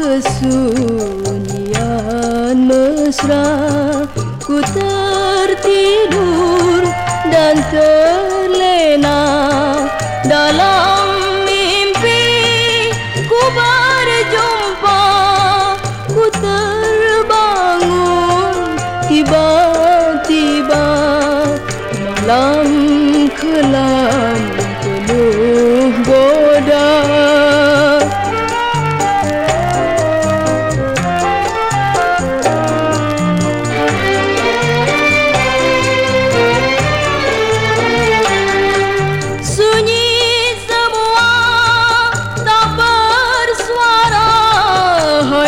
kesunyian mesra ku tertidur dan terlena dalam mimpi. Ku berjumpa ku terbangun tiba-tiba malam kelam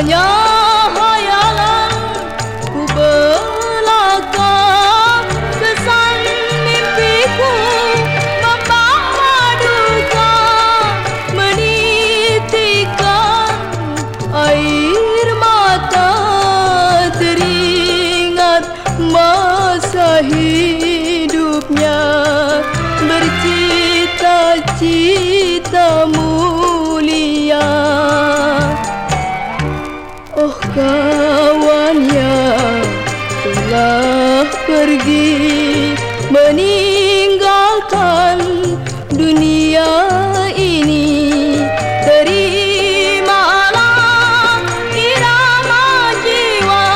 hanya hayalan ku belaka kesan mimpiku membawa duka menitikan air mata teringat masa hidupnya Kawan yang telah pergi meninggalkan dunia ini. Terimalah irama jiwa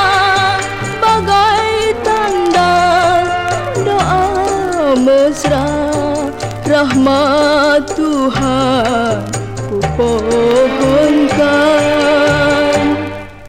bagai tanda doa mesra Rahmat Tuhan. Ku pohon